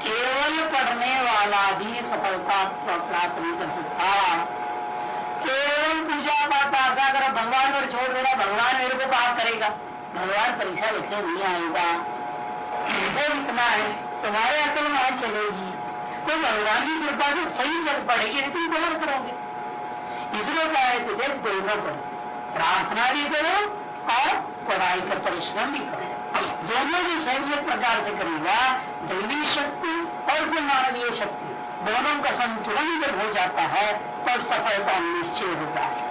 केवल पढ़ने वाला भी सफलता प्राप्त नहीं कर सकता। केवल पूजा पाठ आशा करो भगवान को छोड़ देगा, भगवान मेरे को पास करेगा। भगवान परीक्षा लिखने नहीं आएगा। इतना है, तुम्हारे अकल में चलेगी। तो भगवान की कृपा से सही चल पड़ेगी, लेकिन गलत करोगे। इसलिए क्या है देख दोनों करो। प्रार्थना भी करो और पढ़ाई का परिश्रम भी करो। दोनों भी सही प्रकार से करेगा दैवी शक्ति और मानवीय शक्ति। दोनों का संतुलन जब हो जाता है तब सफलता निश्चय होता है।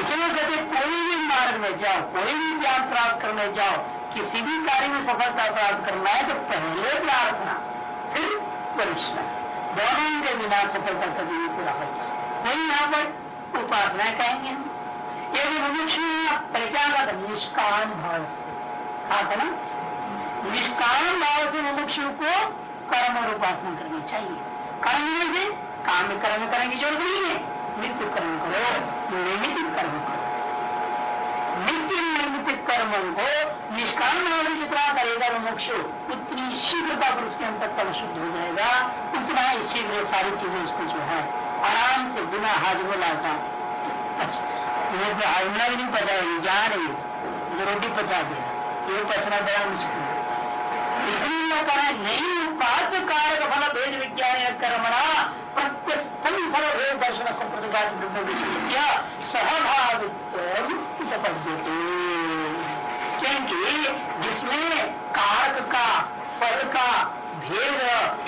इसलिए कहते कोई भी मार्ग में जाओ, कोई भी ज्ञान प्राप्त करने जाओ, किसी भी कार्य में सफलता प्राप्त करना है तो पहले प्रार्थना, फिर परिश्रम। दोनों के बिना सफलता कभी नहीं पूरा होता। वही यहाँ पर उपासना कहेंगे हम। यदि मनुष्य पहचान का निष्काम भाव से। कहा था ना? निष्काम भाव से मनुष्य को कर्म और उपासना करनी चाहिए। कर्म नहीं काम कर्म करने की ज़रूरत नहीं है, नित्य कर्म करो नैमित कर्म करो। नित्य निर्मित कर्म को निष्काम जितना करेगा वो मोक्ष उतनी शीघ्रता पर उसके अंतर कर्म शुद्ध हो जाएगा। उतना ही शीघ्र सारी चीज़ें उसको जो है, आराम से बिना हाजमो लाता अच्छा वो तो हाजमा भी नहीं है जा रही है। रोटी पचा दिया, ये पचना बड़ा मुश्किल है। कहा नहीं उपास कारक फल भेद विज्ञान कर्मणा प्रत्यस्थल फल भेद दर्शन संप्रदाय ब्रह्म विषय क्योंकि जिसमें कारक का फल का, भेद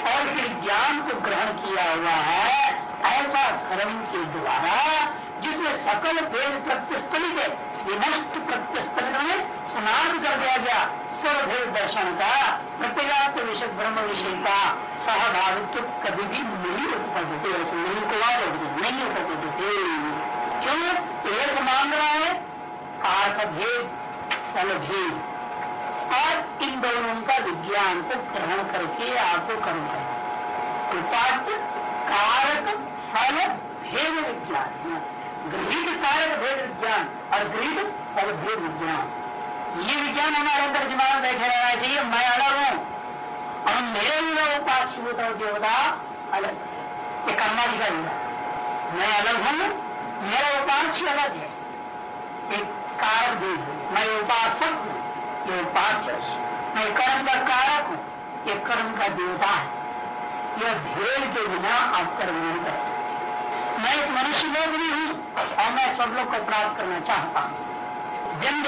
और फिर ज्ञान को ग्रहण किया हुआ है, ऐसा कर्म के द्वारा जिसमें सकल भेद प्रत्यस्थलित है विनष्ट प्रत्यस्थलित में स्नान कर दिया गया सर्वभेद दर्शन का प्रत्येगात्म विषय ब्रह्म विषय का सहभागित्व कभी भी नहीं उपलब्ध नहीं को नहीं उपलब्ध क्यों एक मांग रहा है अर्थ भेद, फल भेद। और इन दोनों का विज्ञान को ग्रहण करके आपको कर्म करना उपास्य कारक, फल, भेद विज्ञान। गृहित कारक, भेद विज्ञान। और गृहित फल, भेद विज्ञान। ये विज्ञान हमारे अंदर दिमाग बैठे रहना चाहिए मैं अलग हूँ और मेरे लिए उपास्य देवता अलग ये कर्माधिकारी मैं अलग हूँ मेरा उपास्य अलग है एक कारक भेद मैं उपासक हूँ ये उपास्य मैं कर्म का कारक हूँ ये कर्म का देवता है यह भेद के बिना आप कर्म नहीं कर सकते मैं एक मनुष्य लोग भी हूँ और मैं सब लोग को प्राप्त करना चाहता हूँ। जन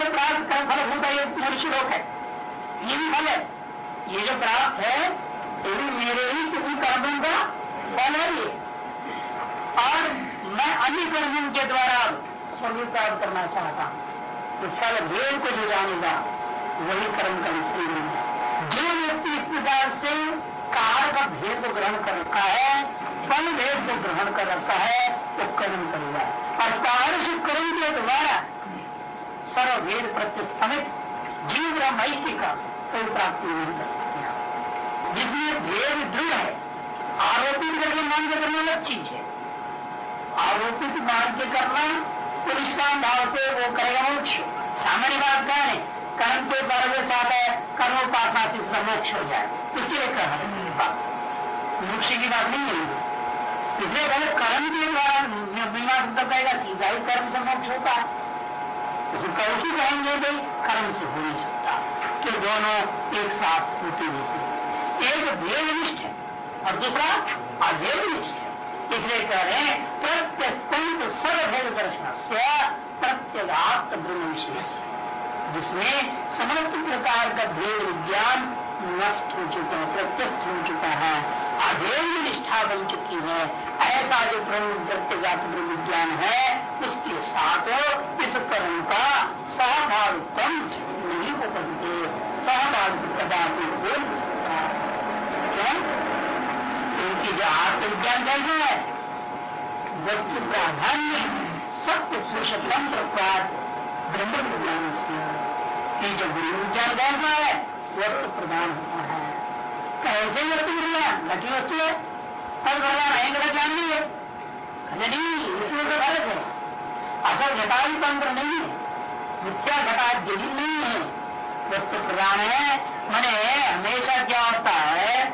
से प्राप्त कर फल होता ये मनुष्य लोग है। ये भी फल है। ये जो प्राप्त है, ये भी मेरे ही किसी कर्मों का फल है ये। और मैं अन्य कर्मों के द्वारा स्वर्ग प्राप्त करना चाहता हूँ। तो फल भेद को जो जानेगा, वही कर्म का है। जो व्यक्ति इस प्रकार से कार का भेद को ग्रहण कर रखा है, फल भेद को ग्रहण कर रखा है, वो कर्म करेगा। और कार्य कर्म के द्वारा सर्व भेद प्रतिस्थानित जीव ब्रह्म ऐक्य का कोई प्राप्ति नहीं कर सकते जिसमें भेद दृढ़ है, आरोपित करके मान के करना अलग चीज़ है। आरोपित मान के करना तो निष्काम भाव से वो करेगा मोक्ष। सामान्य बात क्या है? कर्म के द्वारा जो चाहता है, कर्मोपासना से इसका मोक्ष हो जाए। इसलिए कह रहे बात मोक्ष की बात नहीं है। इसलिए पहले कर्म के द्वारा मीमांस कर जाएगा, सीधा ही कर्म से मोक्ष होता है। तो कैसे कहेंगे भाई, कर्म से हो नहीं सकता, कि दोनों एक साथ होते होते एक भेद निष्ठ है और दूसरा अभेदनिष्ठ है। इसलिए कह रहे हैं प्रत्यंत सर्वभेद दर्शन से प्रत्यगात्म ब्रह्म विशेष जिसमें समस्त प्रकार का भेद विज्ञान नष्ट हो चुका है प्रत्यक्ष हो चुका है अभेद निष्ठा बन चुकी है। ऐसा जो ब्रह्म प्रत्यगात ब्रह्म विज्ञान है उसके साथ इस कर्म का सहभागित्व नहीं हो सकते। सहभाग कदापि हो क्यों? क्योंकि जो आत्मविज्ञान कैसे है, वस्तु प्राधान्य, सत्य पुरुष तंत्र प्राप्त ब्रह्म विज्ञान से जो गुरु विज्ञान कैसा है, वस्तु प्रधान होता है। कैसे वस्तु विज्ञान घटी वस्तु है। तब भगवान का ज्ञान नहीं है, नहीं, इसमें तो फ़र्क है। असल घटाई तंत्र नहीं है। मिथ्या घटा जड़ी नहीं है। वस्तु प्रधान है। मैंने हमेशा क्या होता है,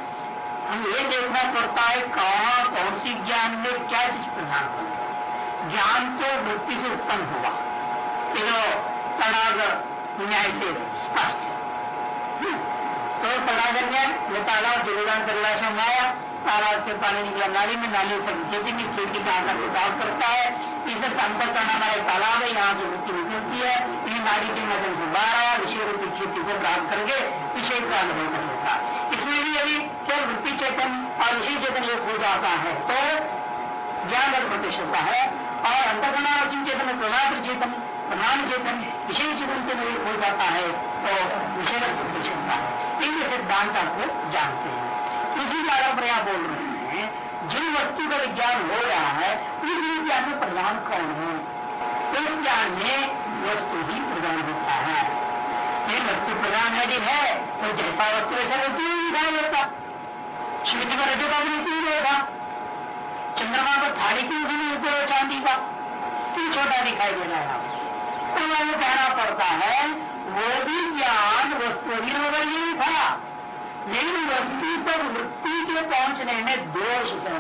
हम ये देखना पड़ता है कहा कौन सी ज्ञान में क्या चीज़ प्रधान हो। ज्ञान तो वृत्ति से उत्पन्न हुआ। तो तड़ाग न्याय से स्पष्ट। हम्म। तो तड़ाग न्याय वो तालाब जरूरान तलाशा में आया। तालाब से पानी निकला, नाली में नाली से खेती में खेती का आकार प्रभाव करता है। इसे अंतर करना हमारे तालाब है, यहाँ से वृत्ति निकलती है। इन नाली के माध्यम से बाहर आया विषय रूपी खेती को प्राप्त करके विषय का अनुभव कर लेता इसमें भी यदि केवल वृत्ति चेतन और विषय चेतन एक हो जाता है तो ज्ञान प्रदेश होता है। और अंतकरणावचन चेतन प्रमात्र चेतन प्रमाण चेतन विषय चेतन के एक हो जाता है तो विषय प्रदेश होता है। इन सिद्धांत को जानते हैं उसी कारण पर यहाँ बोल रहे हैं, जिन वस्तु का विज्ञान हो रहा है उस विज्ञान में प्रधान कौन है? उस ज्ञान में वस्तु ही प्रदान होता है। ये वस्तु प्रधान यदि है तो जैसा वस्तु वैसा वस्तु नहीं दिखाई देता स्मृति में रजोगा भी नहीं देगा चंद्रमा को थाली की भी नहीं होते चांदी का? क्यों छोटा दिखाई दे रहा है? तो कहना पड़ता है, वो भी ज्ञान, वस्तु ही होगा यही था। लेकिन वृत्ति पर वृत्ति के पहुँचने में दोष हो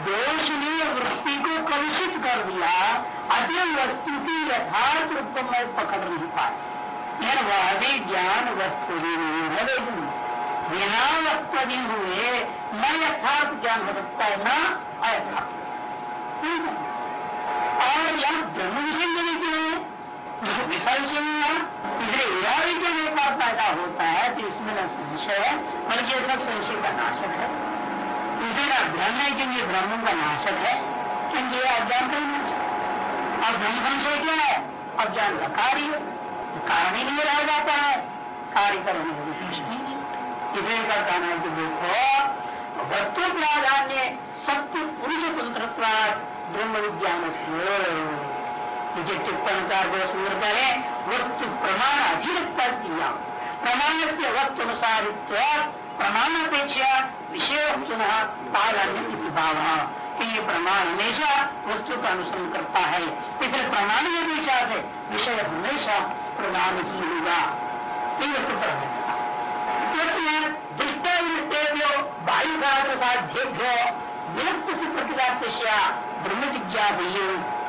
दोष ने वृत्ति को कलुषित कर दिया अतः वस्तु की यथार्थ रूप को मैं पकड़ नहीं पाया। यह वह भी ज्ञान वस्तु ही लेकिन बिना वस्तु हुए, न यथार्थ ज्ञान हो सकता है, न अयथार्थ। और यह ब्रह्म विषय नहीं क्यों विषय विषय नहीं है इसलिए के व्यापार पैदा होता है तो इसमें न संशय है, बल्कि ये सब संशय का नाशक है। इसे न भ्रम है क्योंकि भ्रम का नाशक है, क्योंकि ये अज्ञान का ही। नाशक और ब्रह्म संशय क्या है? अज्ञान का कार्य कारण ही नहीं रह जाता है। कार्य करने की कुछ इसलिए का कहना है कि देखो, वस्तु प्राधान्य, सत्य पुरुष तंत्र ब्रह्म विज्ञान से। का जो सूर्य करें वस्तु प्रमाण अधिकता दिया प्रमाण से वस्तु अनुसारित्व प्रमाण अपेक्षा विषय पुनः प्राधान्य भाव। ये प्रमाण हमेशा वस्तु का अनुसरण करता है। इसलिए प्रमाण की अपेक्षा से विषय हमेशा प्रमाण ही होगा ये दृष्टो वायु साध्येभ्यो विलुप्त से ब्रह्म जिज्ञास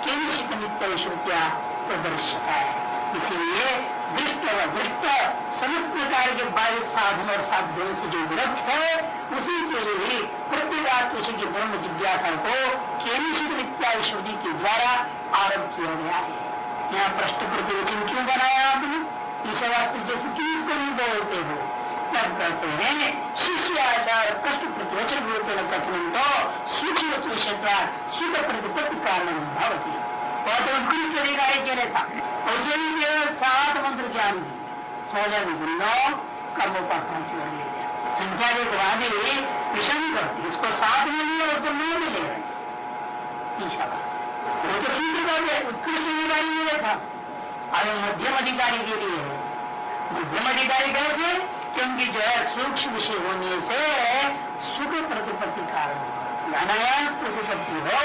केंद्रित नित्य प्रदर्शित। है इसीलिए दृष्ट व दृष्ट समस्त प्रकार के बाह्य साधन और साध्यों से जो विलुप्त है उसी के लिए ही प्रतिपाद की ब्रह्म जिज्ञासा को केंद्रित नित्या श्रुति के द्वारा आरंभ किया गया है यहाँ प्रश्न प्रतिवचन क्यों बनाया आपने इस वास्तव जैसे क्यों बोलते हो तब कहते हैं। शिष्य आचार कष्ट प्रतिवचन रूपेण कथन तो सूक्ष्म क्षेत्र सुख प्रतिपत्ति कारण भवती बहुत उत्कृष्ट अधिकारी के नेता उसके लिए केवल सात मंत्र ज्ञान दी सोलह नौ कर्मोपासना की ओर ले गया संख्या के बाद ही, विषम करती इसको सात में लिया उसको नौ मिलेगा ईशावास वो तो सूत्र का उत्कृष्ट अधिकारी नहीं था अरे मध्यम अधिकारी के लिए है। मध्यम अधिकारी कैसे क्योंकि जो है, सूक्ष्म विषय होने से सुख प्रतिपत्ति कारण अनायास प्रतिपत्ति हो,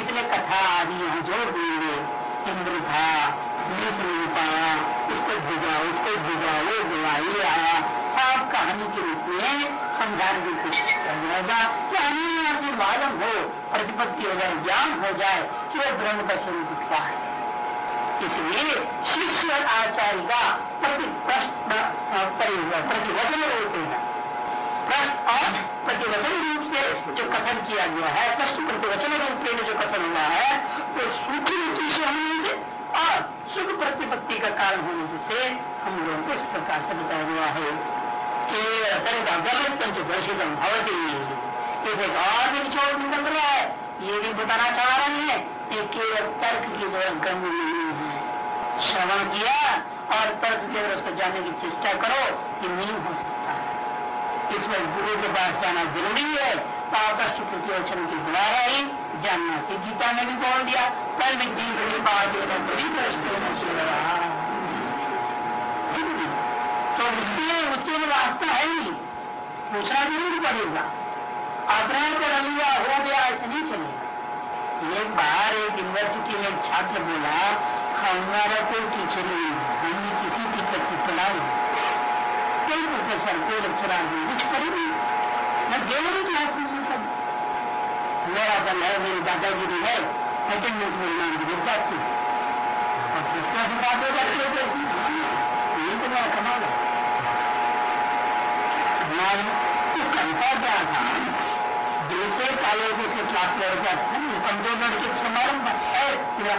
इसलिए कथा आदि यहाँ जोड़ देंगे। इंद्र था पाया उसको भिजा वो गया ये आया। सब कहानी के रूप में समझाने की कोशिश कर जाएगा कि हमें मालूम हो, प्रतिपत्ति हो जाए ज्ञान हो जाए कि वह ब्रह्म का स्वरूप क्या है? इसलिए शिष्य आचार्य का प्रति प्रतिवचन रूपेगा प्रश्न और प्रतिवचन रूप से जो कथन किया गया है, प्रश्न प्रतिवचन रूप में जो कथन हुआ है, वो सुख रुचि से होने और सुख प्रतिपत्ति का कारण होने से हम लोगों को इस प्रकार से बताया गया है कि पंचदर्शित भवती। एक और भी निचोड़ निकल रहा है, ये भी बताना चाह रहे हैं कि केवल तर्क की जो गंग नहीं श्रवण किया और तर्क के उसको जानने की चेष्टा करो कि नहीं हो सकता इसमें गुरु के पास जाना ज़रूरी है। पापष्ट प्रतिवचन के द्वारा ही जानना से गीता ने भी बोल दिया कल भी दिन बड़ी बात तो उसके उसके वास्ता है ही। पूछना ज़रूर पड़ेगा। अपने कर लिया हो गया ऐसा नहीं चलेगा। एक बार एक यूनिवर्सिटी में छात्र बोला हमारा कोई टीचर नहीं हमने किसी टीचर से पढ़ाई कोई प्रोफेसर कोई लेक्चरर नहीं कुछ करी नहीं। मैं गेवरी क्लास में सब। मेरा बल है मेरी दादागिरी है अटेंडेंस मेरे नाम की गिर जाती और किसका बात हो जाती है ये तो मेरा कमाल है। तो करता क्या था दूसरे कॉलेज से क्लास लड़का कमज़ोर लड़के समारंभ है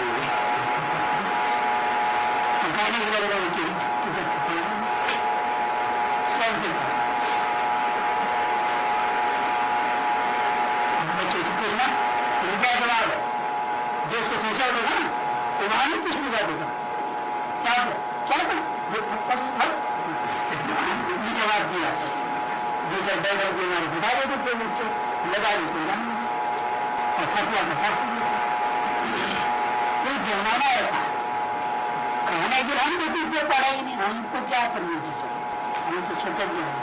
कि हम तो तीसरे पढ़ा ही नहीं हमको क्या करनी चाहिए हम तो स्वतंत्र हैं।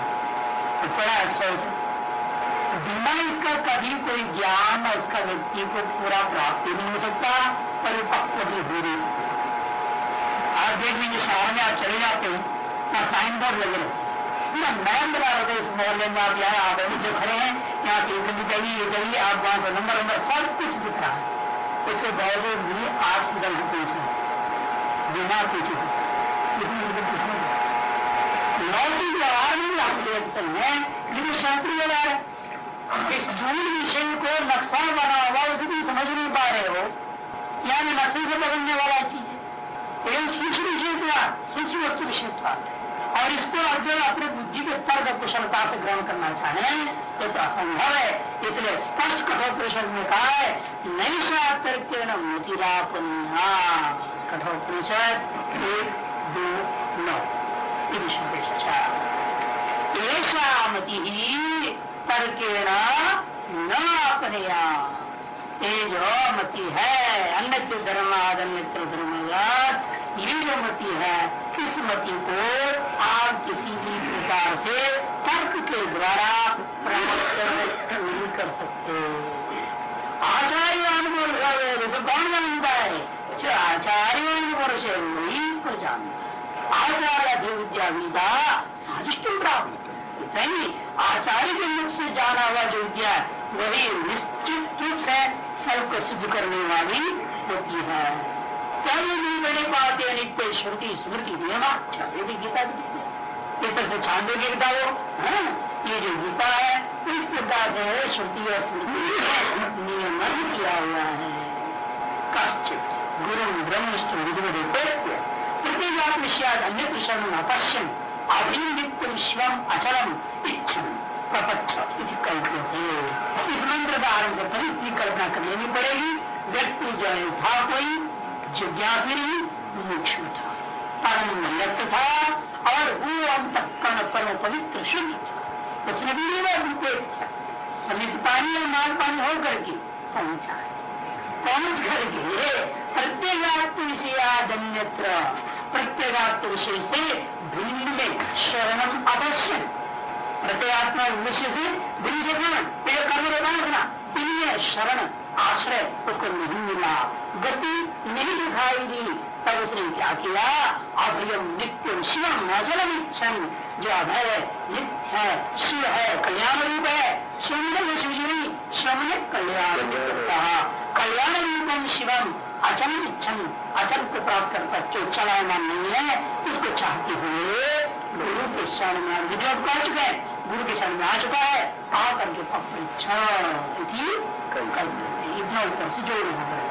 तो पढ़ा सोच बिना इसका कभी कोई ज्ञान उसका व्यक्ति को पूरा प्राप्त ही नहीं हो सकता परिपक्व भी हो नहीं सकता देख लीजिए शहर में आप चले जाते हैं ना साइन बोर्ड लगे रहते ना मैम बना रहे इस मोहल्ले में आप यहाँ आप अभी जो खड़े हैं, यहाँ पे इधर चाहिए ये चाहिए आप वहाँ पर नंबर नंबर सब कुछ दिख रहा है। उसके बावजूद भी आप सीधा नहीं पहुँच बिना पूछे लौकिक व्यवहार में भी आप देखते हैं लेकिन शास्त्रीय व्यवहार है इस जून विषय को नक्शा बना हुआ उसे भी समझ नहीं पा रहे हो। यानी नक्सल से बदलने वाला चीज़। है एवं सूक्ष्म विषय था सूक्ष्म वस्तु विषय था। और इसको अगर अपने बुद्धि के तर्क कुशलता से ग्रहण करना चाहें तो, तो असंभव है। इसलिए स्पष्ट कठोर परिषद में कहा है नैषा तर्क न मोतिरापन्या कठोर परिषद एक, दो, नौ। ऐसा मति ही तर्केण न ये जो मति है अन्य धर्म अन्य धर्म ये जो मति है, इस मति को आप किसी भी प्रकार से तर्क के द्वारा प्राप्त नहीं कर सकते। आचार्य अनुभव कौन जानता है? जो आचार्य वही को जानता आचार्य विद्या विदा साधिष्ट प्राप्त। नहीं आचार्य के मुख से जाना हुआ जो विद्या वही निश्चित रूप से फल को सिद्ध करने वाली होती है। कल नहीं बने पाते नित्य श्रुति स्मृति ये भी गीता इस से छांदे गीता वो, है, ये जो गीता है इस प्रकार से श्रुति और स्मृति नियमन किया हुआ है। कश्चित। गुरु ब्रह्मष्ट विधिवत प्रत्येक विषयाद अन्य शरण अपश्यम अभिनित्य विश्वम अचलम इच्छन प्रपक्ष कल्पते इस मंत्र का आरंभ करते इतनी कल्पना करनी नहीं पड़ेगी व्यक्ति जो था कोई जिज्ञासी सूक्ष्म था परम व्यक्त था और वो अंत कर्ण परम पवित्र शुद्ध था उसने भी था समित पानी और माल पानी होकर के पहुँचा है पहुँच करके प्रत्येगात्म विषयादन्यत्र प्रत्येगात्म विषय से भिन्न में शरणम अवश्य प्रत्येगात्मा विषय से भिन्न। से कर्म रखना शरण आश्रय उसको नहीं मिला गति नहीं दिखाई दी तब उसने क्या किया अभयम नित्य शिवम अजल इच्छन जो अभय है नित्य है शिव है कल्याण रूप है। शिव ने शिवजी शिव ने कल्याण कहा कल्याण रूपम शिवम। अचल इच्छन अचल को प्राप्त करता जो चलायमान नहीं है उसको चाहते हुए गुरु के शरण में विद्रोह कर चुके हैं गुरु के शरण में आ चुका है आकर के पक्ष इच्छा कल। इतना ऊपर से जोड़ना पड़ेगा